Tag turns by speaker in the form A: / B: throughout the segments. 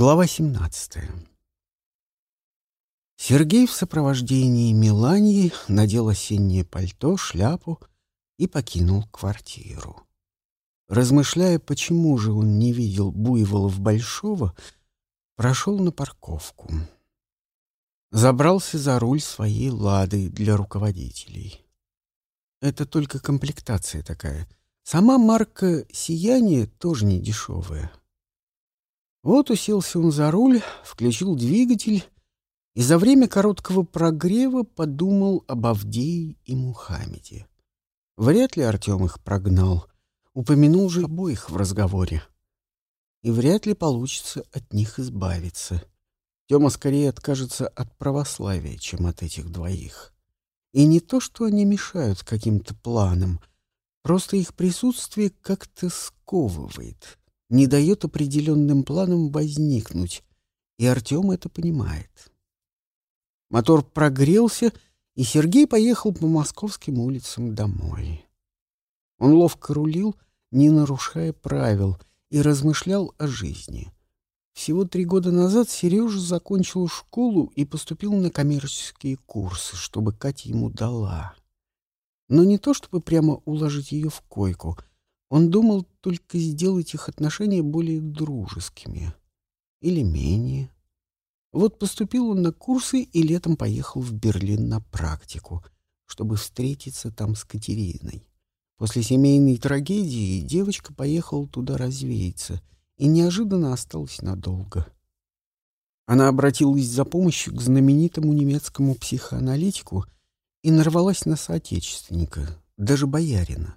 A: Глава 17 Сергей в сопровождении Миланьи надел осеннее пальто, шляпу и покинул квартиру. Размышляя, почему же он не видел Буйволов Большого, прошел на парковку. Забрался за руль своей «Лады» для руководителей. Это только комплектация такая. Сама марка «Сияние» тоже не дешевая. Вот уселся он за руль, включил двигатель и за время короткого прогрева подумал об Авдее и Мухаммеде. Вряд ли Артем их прогнал, упомянул же обоих в разговоре. И вряд ли получится от них избавиться. Тёма скорее откажется от православия, чем от этих двоих. И не то, что они мешают каким-то планам, просто их присутствие как-то сковывает, не дает определенным планам возникнуть, и Артем это понимает. Мотор прогрелся, и Сергей поехал по московским улицам домой. Он ловко рулил, не нарушая правил, и размышлял о жизни. Всего три года назад Сережа закончил школу и поступил на коммерческие курсы, чтобы Катя ему дала. Но не то, чтобы прямо уложить ее в койку — он думал только сделать их отношения более дружескими. Или менее. Вот поступил он на курсы и летом поехал в Берлин на практику, чтобы встретиться там с Катериной. После семейной трагедии девочка поехала туда развеяться и неожиданно осталась надолго. Она обратилась за помощью к знаменитому немецкому психоаналитику и нарвалась на соотечественника, даже боярина.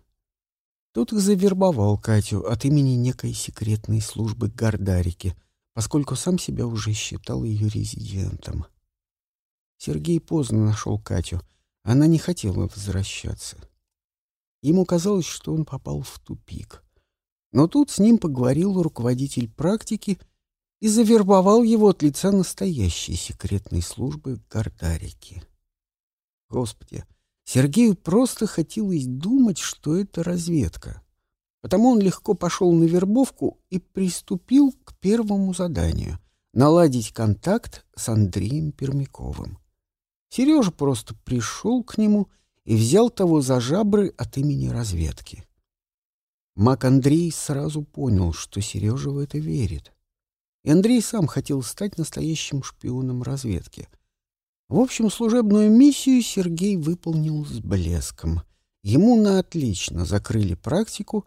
A: Тут и завербовал Катю от имени некой секретной службы Гордарики, поскольку сам себя уже считал ее резидентом. Сергей поздно нашел Катю. Она не хотела возвращаться. Ему казалось, что он попал в тупик. Но тут с ним поговорил руководитель практики и завербовал его от лица настоящей секретной службы Гордарики. Господи, Сергею просто хотелось думать, что это разведка. Потому он легко пошел на вербовку и приступил к первому заданию — наладить контакт с Андреем Пермяковым. Сережа просто пришел к нему и взял того за жабры от имени разведки. Мак Андрей сразу понял, что Сережа в это верит. И Андрей сам хотел стать настоящим шпионом разведки — в общем, служебную миссию Сергей выполнил с блеском. Ему на отлично закрыли практику,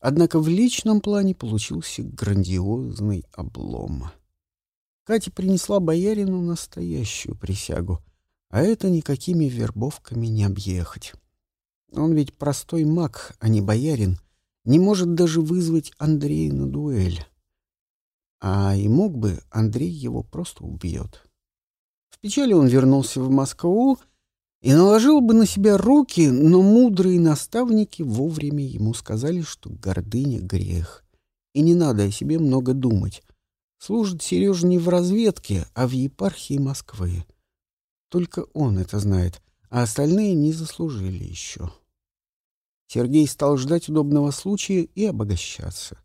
A: однако в личном плане получился грандиозный облом. Катя принесла боярину настоящую присягу, а это никакими вербовками не объехать. Он ведь простой маг, а не боярин, не может даже вызвать Андрея на дуэль. А и мог бы, Андрей его просто убьет. В печали он вернулся в Москву и наложил бы на себя руки, но мудрые наставники вовремя ему сказали, что гордыня — грех, и не надо о себе много думать. Служит Сережа не в разведке, а в епархии Москвы. Только он это знает, а остальные не заслужили еще. Сергей стал ждать удобного случая и обогащаться.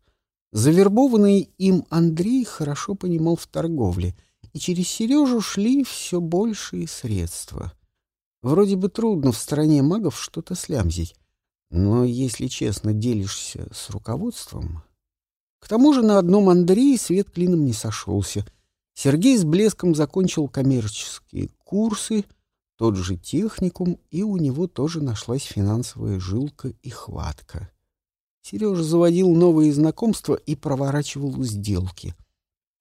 A: Завербованный им Андрей хорошо понимал в торговле — и через Сережу шли все большие средства. Вроде бы трудно в стороне магов что-то слямзить, но, если честно, делишься с руководством... К тому же на одном Андрее свет клином не сошелся. Сергей с блеском закончил коммерческие курсы, тот же техникум, и у него тоже нашлась финансовая жилка и хватка. Сережа заводил новые знакомства и проворачивал сделки.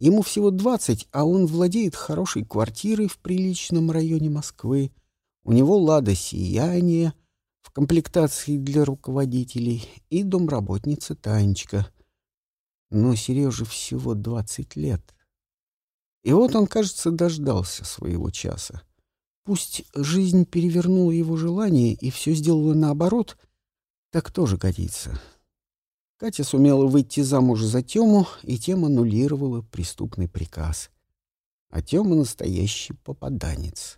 A: Ему всего двадцать, а он владеет хорошей квартирой в приличном районе Москвы. У него «Лада Сияние» в комплектации для руководителей и домработница Танечка. Но Сереже всего двадцать лет. И вот он, кажется, дождался своего часа. Пусть жизнь перевернула его желание и все сделала наоборот, так тоже годится. Катя сумела выйти замуж за Тему, и тем аннулировала преступный приказ. А Тема настоящий попаданец.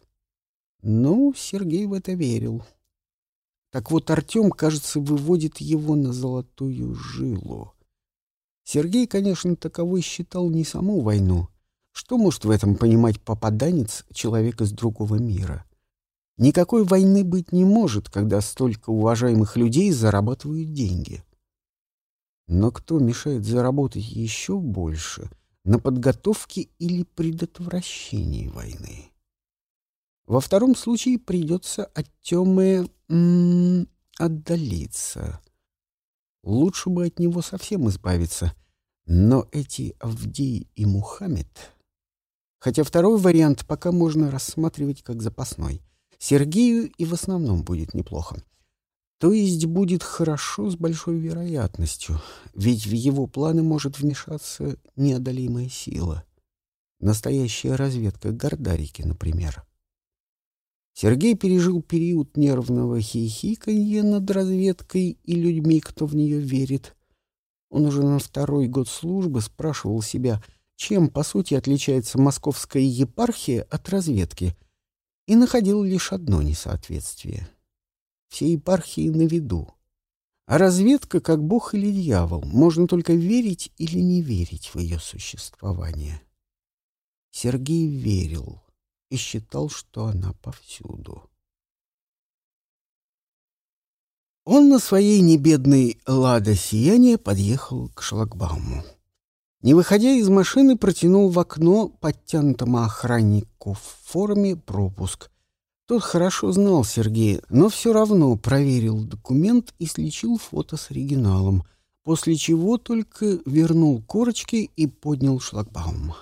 A: Ну, Сергей в это верил. Так вот, Артем, кажется, выводит его на золотую жилу. Сергей, конечно, таковой считал не саму войну, Что может в этом понимать попаданец, человек из другого мира? Никакой войны быть не может, когда столько уважаемых людей зарабатывают деньги. Но кто мешает заработать еще больше на подготовке или предотвращении войны? Во втором случае придется от темы отдалиться. Лучше бы от него совсем избавиться. Но эти Авдей и Мухаммед... Хотя второй вариант пока можно рассматривать как запасной. Сергею и в основном будет неплохо. То есть будет хорошо с большой вероятностью, ведь в его планы может вмешаться неодолимая сила. Настоящая разведка Гордарики, например. Сергей пережил период нервного хихиканья над разведкой и людьми, кто в нее верит. Он уже на второй год службы спрашивал себя, чем, по сути, отличается московская епархия от разведки, и находил лишь одно несоответствие. Все епархии на виду. А разведка, как бог или дьявол, можно только верить или не верить в ее существование. Сергей верил и считал, что она повсюду. Он на своей небедной «Лада Сияние» подъехал к шлагбауму. Не выходя из машины, протянул в окно подтянутому охраннику в форме пропуск. Тот хорошо знал Сергея, но все равно проверил документ и сличил фото с оригиналом, после чего только вернул корочки и поднял шлагбаум.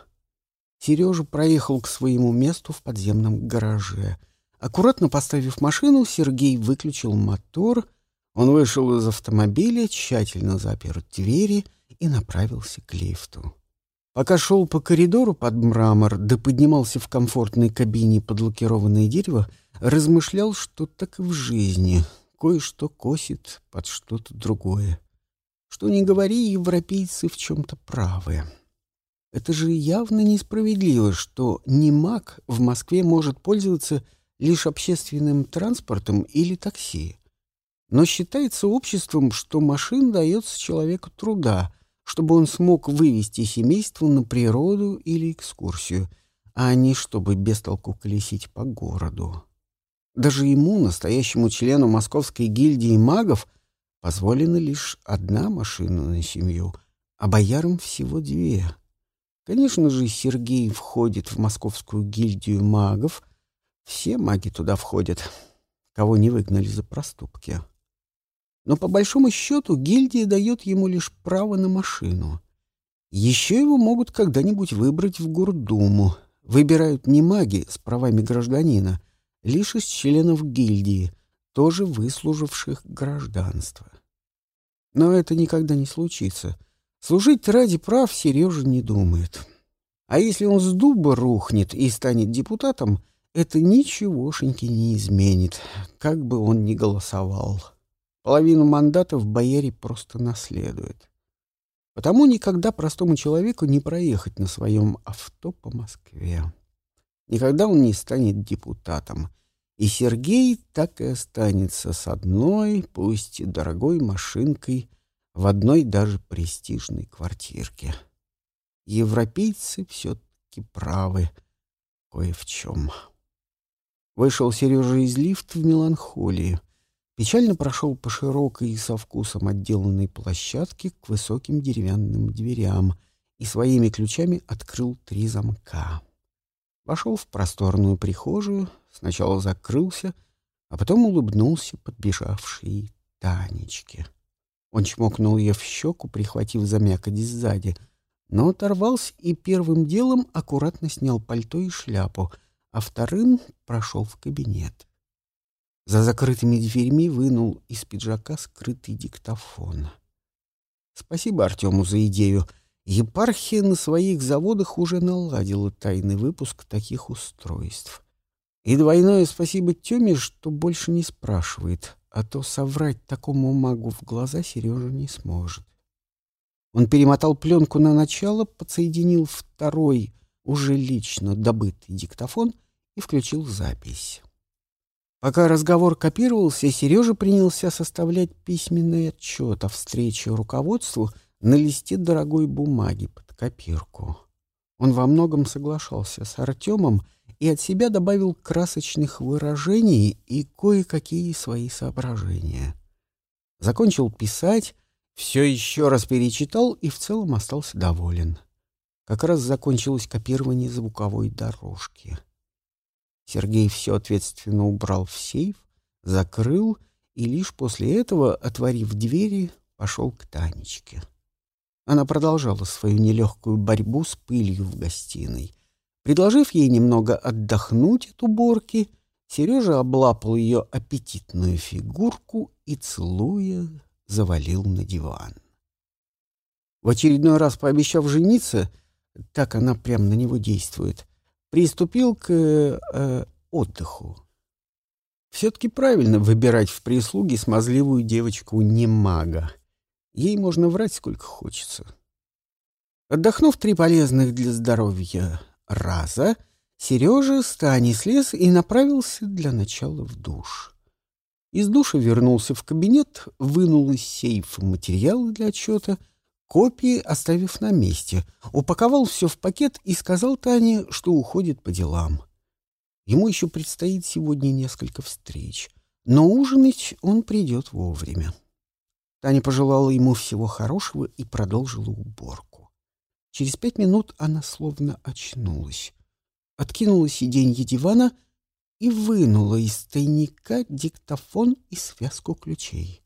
A: Сережа проехал к своему месту в подземном гараже. Аккуратно поставив машину, Сергей выключил мотор. Он вышел из автомобиля, тщательно запер двери и направился к лифту. Пока шел по коридору под мрамор, да поднимался в комфортной кабине под лакированное дерево, размышлял, что так и в жизни кое-что косит под что-то другое. Что не говори, европейцы в чем-то правы. Это же явно несправедливо, что не маг в Москве может пользоваться лишь общественным транспортом или такси. Но считается обществом, что машин дается человеку труда, чтобы он смог вывести семейство на природу или экскурсию, а не чтобы без толку колесить по городу. Даже ему, настоящему члену Московской гильдии магов, позволена лишь одна машина на семью, а боярам всего две — Конечно же, Сергей входит в московскую гильдию магов. Все маги туда входят, кого не выгнали за проступки. Но по большому счету гильдия дает ему лишь право на машину. Еще его могут когда-нибудь выбрать в Гордуму. Выбирают не маги с правами гражданина, лишь из членов гильдии, тоже выслуживших гражданство. Но это никогда не случится — Служить ради прав Сережа не думает. А если он с дуба рухнет и станет депутатом, это ничегошеньки не изменит, как бы он ни голосовал. Половину мандатов бояре просто наследует. Потому никогда простому человеку не проехать на своем авто по Москве. Никогда он не станет депутатом. И Сергей так и останется с одной, пусть и дорогой машинкой, в одной даже престижной квартирке. Европейцы все-таки правы кое в чем. Вышел Сережа из лифта в меланхолии. Печально прошел по широкой и со вкусом отделанной площадке к высоким деревянным дверям и своими ключами открыл три замка. Вошел в просторную прихожую, сначала закрылся, а потом улыбнулся подбежавшей Танечке. Он чмокнул ее в щеку, прихватив за мякоть сзади, но оторвался и первым делом аккуратно снял пальто и шляпу, а вторым прошел в кабинет. За закрытыми дверьми вынул из пиджака скрытый диктофон. Спасибо Артему за идею. Епархия на своих заводах уже наладила тайный выпуск таких устройств. И двойное спасибо Тёме, что больше не спрашивает, а то соврать такому магу в глаза Сережа не сможет. Он перемотал пленку на начало, подсоединил второй, уже лично добытый диктофон и включил запись. Пока разговор копировался, Сережа принялся составлять письменный отчет о встрече руководству на листе дорогой бумаги под копирку. Он во многом соглашался с Артемом и от себя добавил красочных выражений и кое-какие свои соображения. Закончил писать, все еще раз перечитал и в целом остался доволен. Как раз закончилось копирование звуковой дорожки. Сергей все ответственно убрал в сейф, закрыл и лишь после этого, отворив двери, пошел к Танечке. Она продолжала свою нелегкую борьбу с пылью в гостиной. Предложив ей немного отдохнуть от уборки, Сережа облапал ее аппетитную фигурку и, целуя, завалил на диван. В очередной раз пообещав жениться, так она прямо на него действует, приступил к э, отдыху. Все-таки правильно выбирать в прислуге смазливую девочку не мага. Ей можно врать сколько хочется. Отдохнув три полезных для здоровья раза, Сережа с слез и направился для начала в душ. Из душа вернулся в кабинет, вынул из сейфа материалы для отчета, копии оставив на месте, упаковал все в пакет и сказал Тане, что уходит по делам. Ему еще предстоит сегодня несколько встреч, но ужинать он придет вовремя. Таня пожелала ему всего хорошего и продолжила уборку. Через пять минут она словно очнулась, откинула сиденье дивана и вынула из тайника диктофон и связку ключей.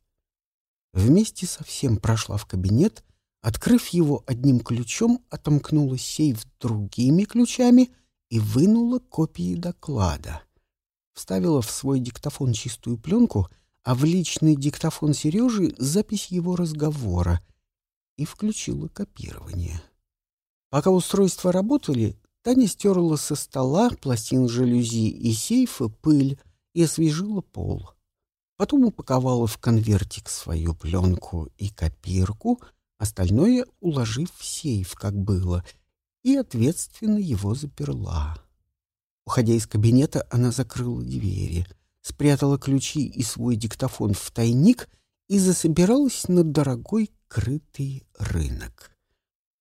A: Вместе со всем прошла в кабинет, открыв его одним ключом, отомкнула сейф другими ключами и вынула копии доклада. Вставила в свой диктофон чистую пленку — а в личный диктофон Сережи запись его разговора и включила копирование. Пока устройства работали, Таня стерла со стола, пластин жалюзи и сейфа пыль и освежила пол. Потом упаковала в конвертик свою пленку и копирку, остальное уложив в сейф, как было, и ответственно его заперла. Уходя из кабинета, она закрыла двери — спрятала ключи и свой диктофон в тайник и засобиралась на дорогой крытый рынок.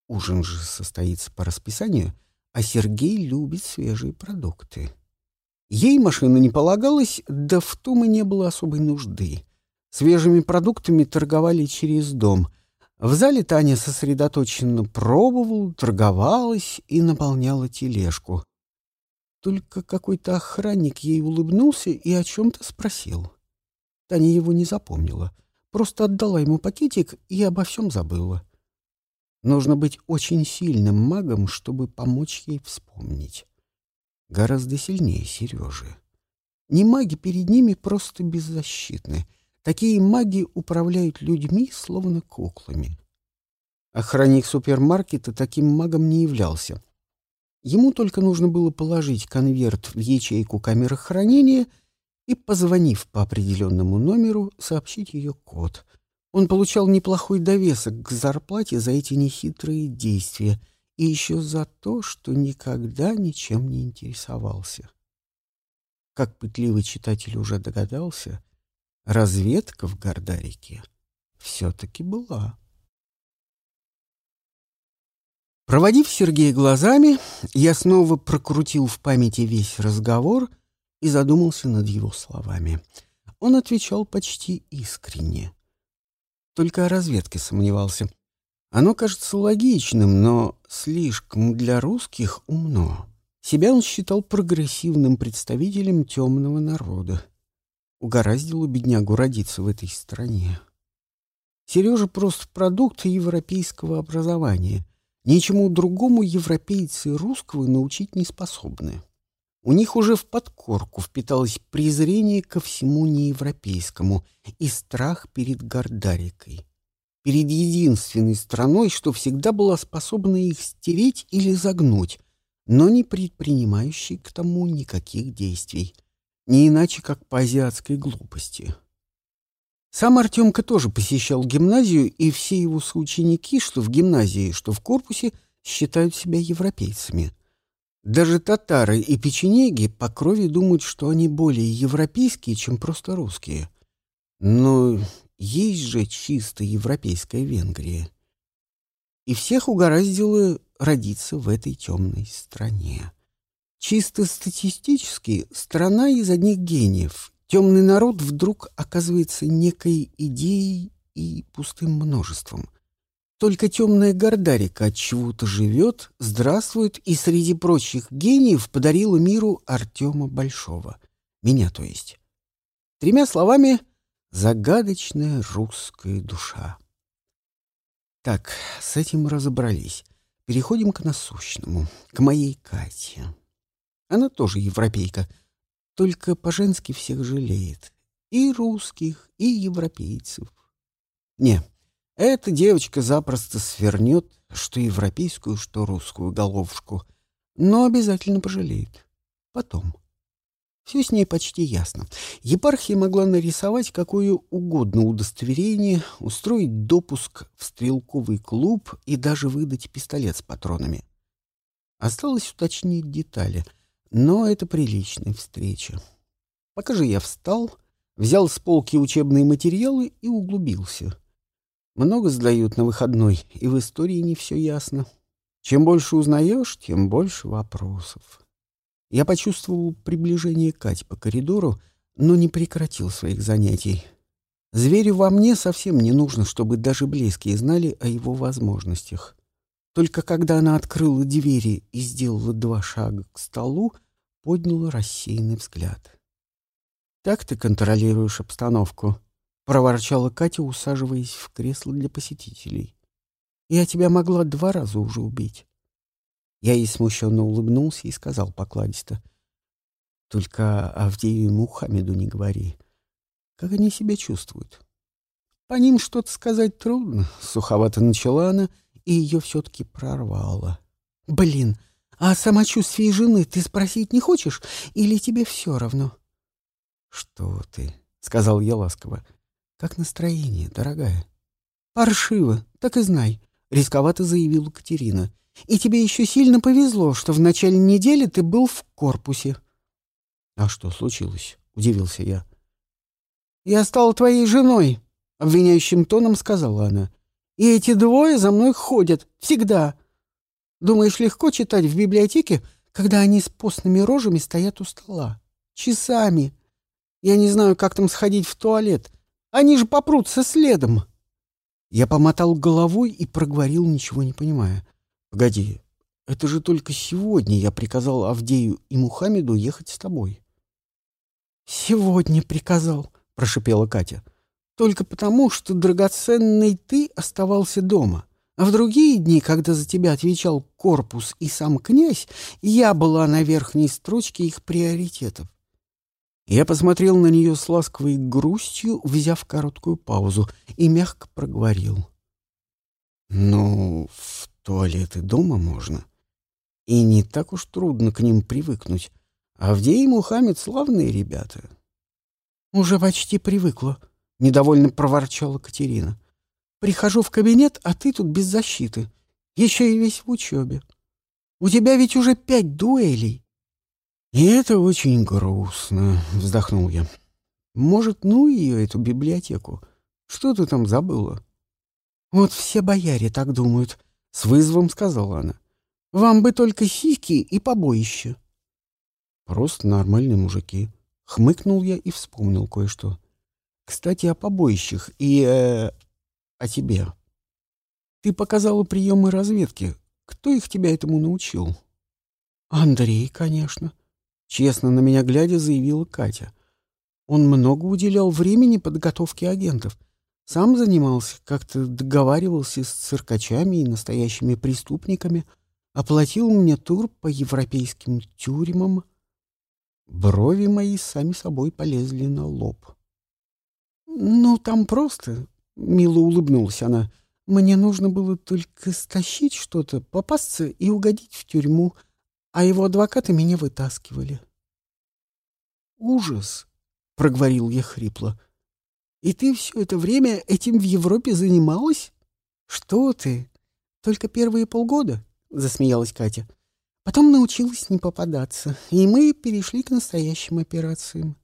A: Ужин же состоится по расписанию, а Сергей любит свежие продукты. Ей машина не полагалась, да в том и не было особой нужды. Свежими продуктами торговали через дом. В зале Таня сосредоточенно пробовала, торговалась и наполняла тележку. Только какой-то охранник ей улыбнулся и о чем-то спросил. Таня его не запомнила, просто отдала ему пакетик и обо всем забыла. Нужно быть очень сильным магом, чтобы помочь ей вспомнить. Гораздо сильнее Сережи. Не маги перед ними просто беззащитны. Такие маги управляют людьми, словно куклами. Охранник супермаркета таким магом не являлся. Ему только нужно было положить конверт в ячейку камеры хранения и, позвонив по определенному номеру, сообщить ее код. Он получал неплохой довесок к зарплате за эти нехитрые действия и еще за то, что никогда ничем не интересовался. Как пытливый читатель уже догадался, разведка в Гордарике все-таки была. Проводив Сергея глазами, я снова прокрутил в памяти весь разговор и задумался над его словами. Он отвечал почти искренне. Только о разведке сомневался. Оно кажется логичным, но слишком для русских умно. Себя он считал прогрессивным представителем темного народа. Угораздило беднягу родиться в этой стране. Сережа просто продукт европейского образования — Ничему другому европейцы русского научить не способны. У них уже в подкорку впиталось презрение ко всему неевропейскому и страх перед Гордарикой. Перед единственной страной, что всегда была способна их стереть или загнуть, но не предпринимающей к тому никаких действий. Не иначе, как по азиатской глупости. Сам Артемка тоже посещал гимназию, и все его соученики, что в гимназии, что в корпусе, считают себя европейцами. Даже татары и печенеги по крови думают, что они более европейские, чем просто русские. Но есть же чисто европейская Венгрия. И всех угораздило родиться в этой темной стране. Чисто статистически страна из одних гениев. Темный народ вдруг оказывается некой идеей и пустым множеством. Только темная Гордарика от чего-то живет, здравствует и среди прочих гениев подарила миру Артема Большого. Меня, то есть. Тремя словами, загадочная русская душа. Так, с этим разобрались. Переходим к насущному, к моей Кате. Она тоже европейка, только по-женски всех жалеет. И русских, и европейцев. Не, эта девочка запросто свернет что европейскую, что русскую головушку, но обязательно пожалеет. Потом. Все с ней почти ясно. Епархия могла нарисовать какое угодно удостоверение, устроить допуск в стрелковый клуб и даже выдать пистолет с патронами. Осталось уточнить детали, но это приличная встреча. Пока же я встал, взял с полки учебные материалы и углубился. Много сдают на выходной, и в истории не все ясно. Чем больше узнаешь, тем больше вопросов. Я почувствовал приближение Кать по коридору, но не прекратил своих занятий. Зверю во мне совсем не нужно, чтобы даже близкие знали о его возможностях. Только когда она открыла двери и сделала два шага к столу, подняла рассеянный взгляд. «Так ты контролируешь обстановку?» — проворчала Катя, усаживаясь в кресло для посетителей. «Я тебя могла два раза уже убить. Я ей смущенно улыбнулся и сказал покладисто. «Только Авдею и Мухаммеду не говори. Как они себя чувствуют?» «По ним что-то сказать трудно», — суховато начала она, и ее все-таки прорвало. «Блин, о самочувствии жены ты спросить не хочешь, или тебе все равно?» «Что ты?» — сказал я ласково. «Как настроение, дорогая?» «Паршиво, так и знай», — рисковато заявила Катерина. И тебе еще сильно повезло, что в начале недели ты был в корпусе. — А что случилось? — удивился я. — Я стала твоей женой, — обвиняющим тоном сказала она. — И эти двое за мной ходят. Всегда. Думаешь, легко читать в библиотеке, когда они с постными рожами стоят у стола? Часами. Я не знаю, как там сходить в туалет. Они же попрутся следом. Я помотал головой и проговорил, ничего не понимая. Погоди, это же только сегодня я приказал Авдею и Мухаммеду ехать с тобой. Сегодня приказал, прошипела Катя. Только потому, что драгоценный ты оставался дома. А в другие дни, когда за тебя отвечал корпус и сам князь, я была на верхней строчке их приоритетов. Я посмотрел на нее с ласковой грустью, взяв короткую паузу, и мягко проговорил. «Ну, в туалеты дома можно. И не так уж трудно к ним привыкнуть. Авдей и Мухаммед — славные ребята. — Уже почти привыкла, — недовольно проворчала Катерина. — Прихожу в кабинет, а ты тут без защиты. Еще и весь в учебе. У тебя ведь уже пять дуэлей. — И это очень грустно, — вздохнул я. — Может, ну ее, эту библиотеку? Что ты там забыла? — Вот все бояре так думают, с вызовом сказала она. «Вам бы только сиськи и побоище». «Просто нормальные мужики». Хмыкнул я и вспомнил кое-что. «Кстати, о побоищах и... Э, о тебе. Ты показала приемы разведки. Кто их тебя этому научил?» «Андрей, конечно», — честно на меня глядя заявила Катя. «Он много уделял времени подготовке агентов. Сам занимался, как-то договаривался с циркачами и настоящими преступниками, оплатил мне тур по европейским тюрьмам. Брови мои сами собой полезли на лоб. «Ну, там просто...» — мило улыбнулась она. «Мне нужно было только стащить что-то, попасться и угодить в тюрьму, а его адвокаты меня вытаскивали». «Ужас!» — проговорил я хрипло. И ты все это время этим в Европе занималась? Что ты? Только первые полгода, засмеялась Катя. Потом научилась не попадаться, и мы перешли к настоящим операциям.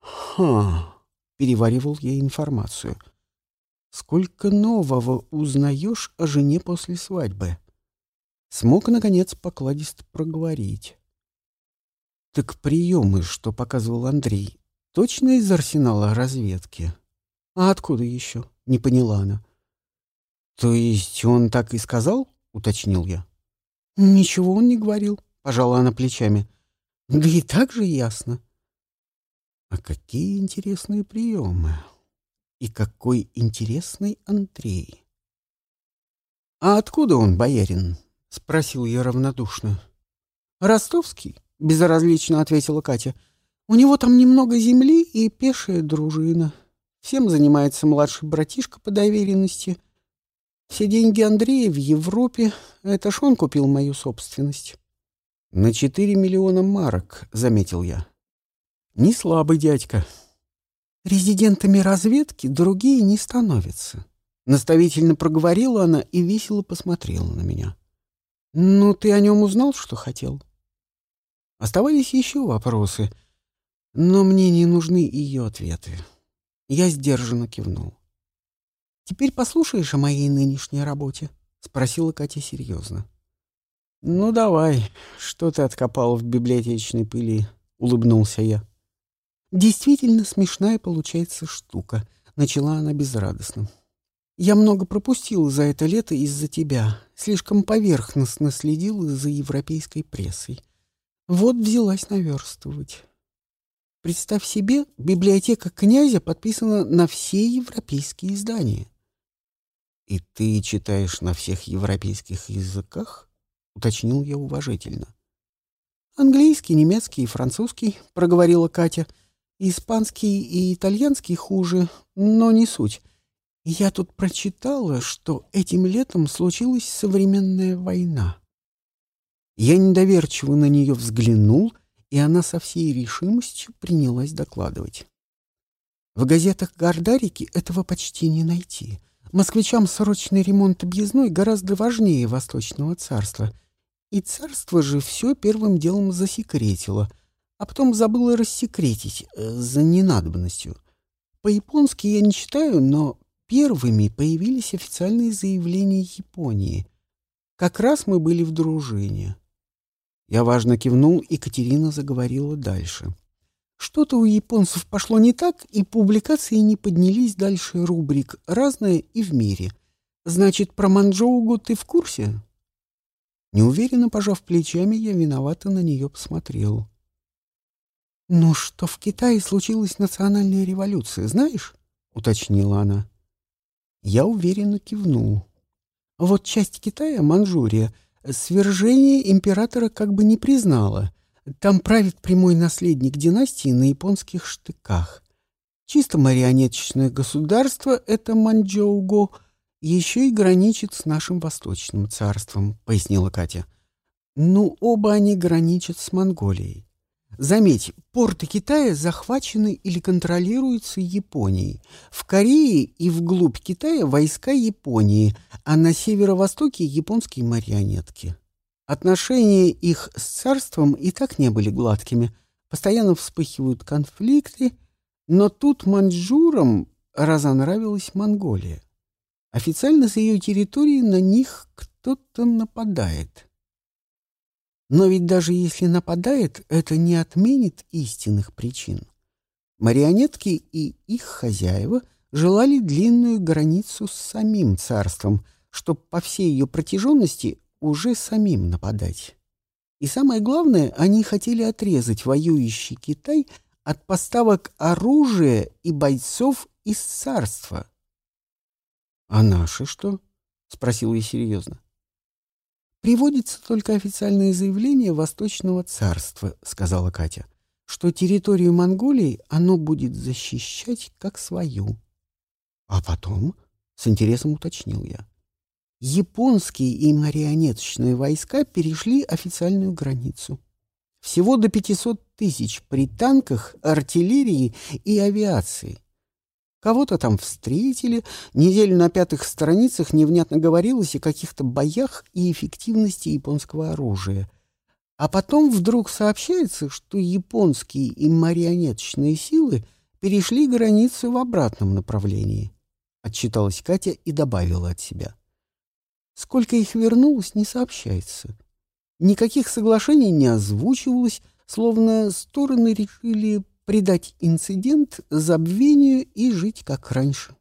A: Ха, переваривал я информацию. Сколько нового узнаешь о жене после свадьбы? смог, наконец, покладисто проговорить. «Так приемы, что показывал Андрей, точно из арсенала разведки? А откуда еще?» — не поняла она. «То есть он так и сказал?» — уточнил я. «Ничего он не говорил», — пожала она плечами. «Да и так же ясно». «А какие интересные приемы! И какой интересный Андрей!» «А откуда он, боярин?» — спросил я равнодушно. «Ростовский», — безразлично ответила Катя. «У него там немного земли и пешая дружина. Всем занимается младший братишка по доверенности. Все деньги Андрея в Европе. Это ж он купил мою собственность». «На четыре миллиона марок», — заметил я. «Не слабый дядька». «Резидентами разведки другие не становятся», — наставительно проговорила она и весело посмотрела на меня. «Ну, ты о нем узнал, что хотел?» Оставались еще вопросы, но мне не нужны ее ответы. Я сдержанно кивнул. «Теперь послушаешь о моей нынешней работе?» — спросила Катя серьезно. «Ну, давай, что ты откопал в библиотечной пыли?» — улыбнулся я. «Действительно смешная получается штука», — начала она безрадостно. Я много пропустил за это лето из-за тебя. Слишком поверхностно следил за европейской прессой. Вот взялась наверстывать. Представь себе, библиотека князя подписана на все европейские издания. — И ты читаешь на всех европейских языках? — уточнил я уважительно. — Английский, немецкий и французский, — проговорила Катя. — Испанский и итальянский хуже, но не суть. Я тут прочитала, что этим летом случилась современная война. Я недоверчиво на нее взглянул, и она со всей решимостью принялась докладывать. В газетах Гордарики этого почти не найти. Москвичам срочный ремонт объездной гораздо важнее Восточного царства. И царство же все первым делом засекретило, а потом забыло рассекретить э, за ненадобностью. По-японски я не читаю, но Первыми появились официальные заявления Японии. Как раз мы были в дружине. Я важно кивнул, и Катерина заговорила дальше. Что-то у японцев пошло не так, и публикации не поднялись дальше рубрик «Разное» и «В мире». Значит, про Манчжоугу ты в курсе? Неуверенно пожав плечами, я виновато на нее посмотрел. «Ну что, в Китае случилась национальная революция, знаешь?» — уточнила она. Я уверенно кивнул. Вот часть Китая, Манчжурия, свержение императора как бы не признала. Там правит прямой наследник династии на японских штыках. Чисто марионеточное государство — это Манчжоуго, еще и граничит с нашим восточным царством, — пояснила Катя. Ну, оба они граничат с Монголией. Заметь, порты Китая захвачены или контролируются Японией. В Корее и вглубь Китая войска Японии, а на северо-востоке японские марионетки. Отношения их с царством и так не были гладкими. Постоянно вспыхивают конфликты, но тут маньчжурам разонравилась Монголия. Официально с ее территории на них кто-то нападает. Но ведь даже если нападает, это не отменит истинных причин. Марионетки и их хозяева желали длинную границу с самим царством, чтобы по всей ее протяженности уже самим нападать. И самое главное, они хотели отрезать воюющий Китай от поставок оружия и бойцов из царства. — А наши что? — спросил я серьезно. «Приводится только официальное заявление Восточного царства», — сказала Катя, «что территорию Монголии оно будет защищать как свою». «А потом?» — с интересом уточнил я. Японские и марионеточные войска перешли официальную границу. Всего до 500 тысяч при танках, артиллерии и авиации. Кого-то там встретили, неделю на пятых страницах невнятно говорилось о каких-то боях и эффективности японского оружия. А потом вдруг сообщается, что японские и марионеточные силы перешли границу в обратном направлении. Отчиталась Катя и добавила от себя. Сколько их вернулось, не сообщается. Никаких соглашений не озвучивалось, словно стороны решили придать инцидент забвению и жить как раньше.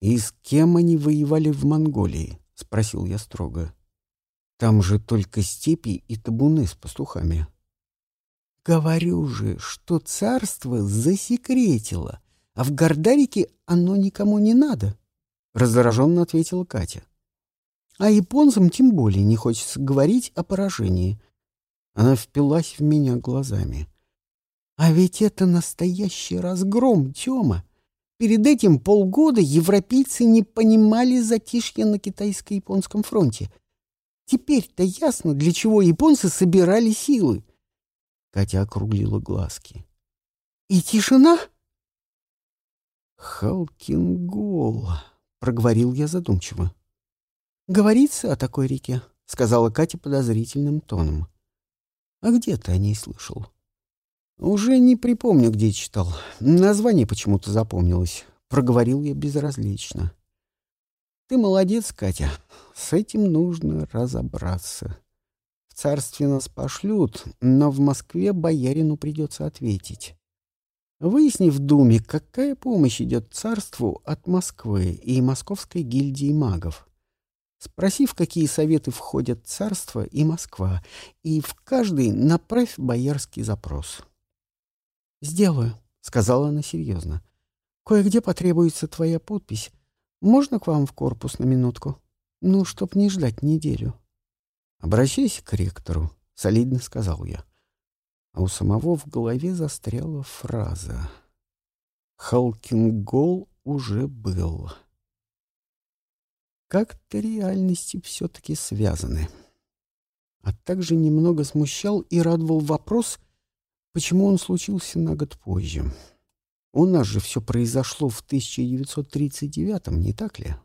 A: «И с кем они воевали в Монголии?» — спросил я строго. «Там же только степи и табуны с пастухами». «Говорю же, что царство засекретило, а в Гордарике оно никому не надо», — раздраженно ответила Катя. «А японцам тем более не хочется говорить о поражении». Она впилась в меня глазами. «А ведь это настоящий разгром, Тёма!» Перед этим полгода европейцы не понимали затишья на китайско-японском фронте. Теперь-то ясно, для чего японцы собирали силы. Катя округлила глазки. И тишина? Халкингол, проговорил я задумчиво. Говорится о такой реке, сказала Катя подозрительным тоном. А где ты о ней слышал? Уже не припомню, где читал. Название почему-то запомнилось. Проговорил я безразлично. Ты молодец, Катя. С этим нужно разобраться. В царстве нас пошлют, но в Москве боярину придется ответить. Выясни в Думе, какая помощь идет царству от Москвы и Московской гильдии магов. Спроси, в какие советы входят царство и Москва, и в каждый направь боярский запрос. «Сделаю», — сказала она серьезно. «Кое-где потребуется твоя подпись. Можно к вам в корпус на минутку? Ну, чтоб не ждать неделю». «Обращайся к ректору», — солидно сказал я. А у самого в голове застряла фраза. «Халкингол уже был». Как-то реальности все-таки связаны. А также немного смущал и радовал вопрос, Почему он случился на год позже? У нас же все произошло в 1939-м, не так ли?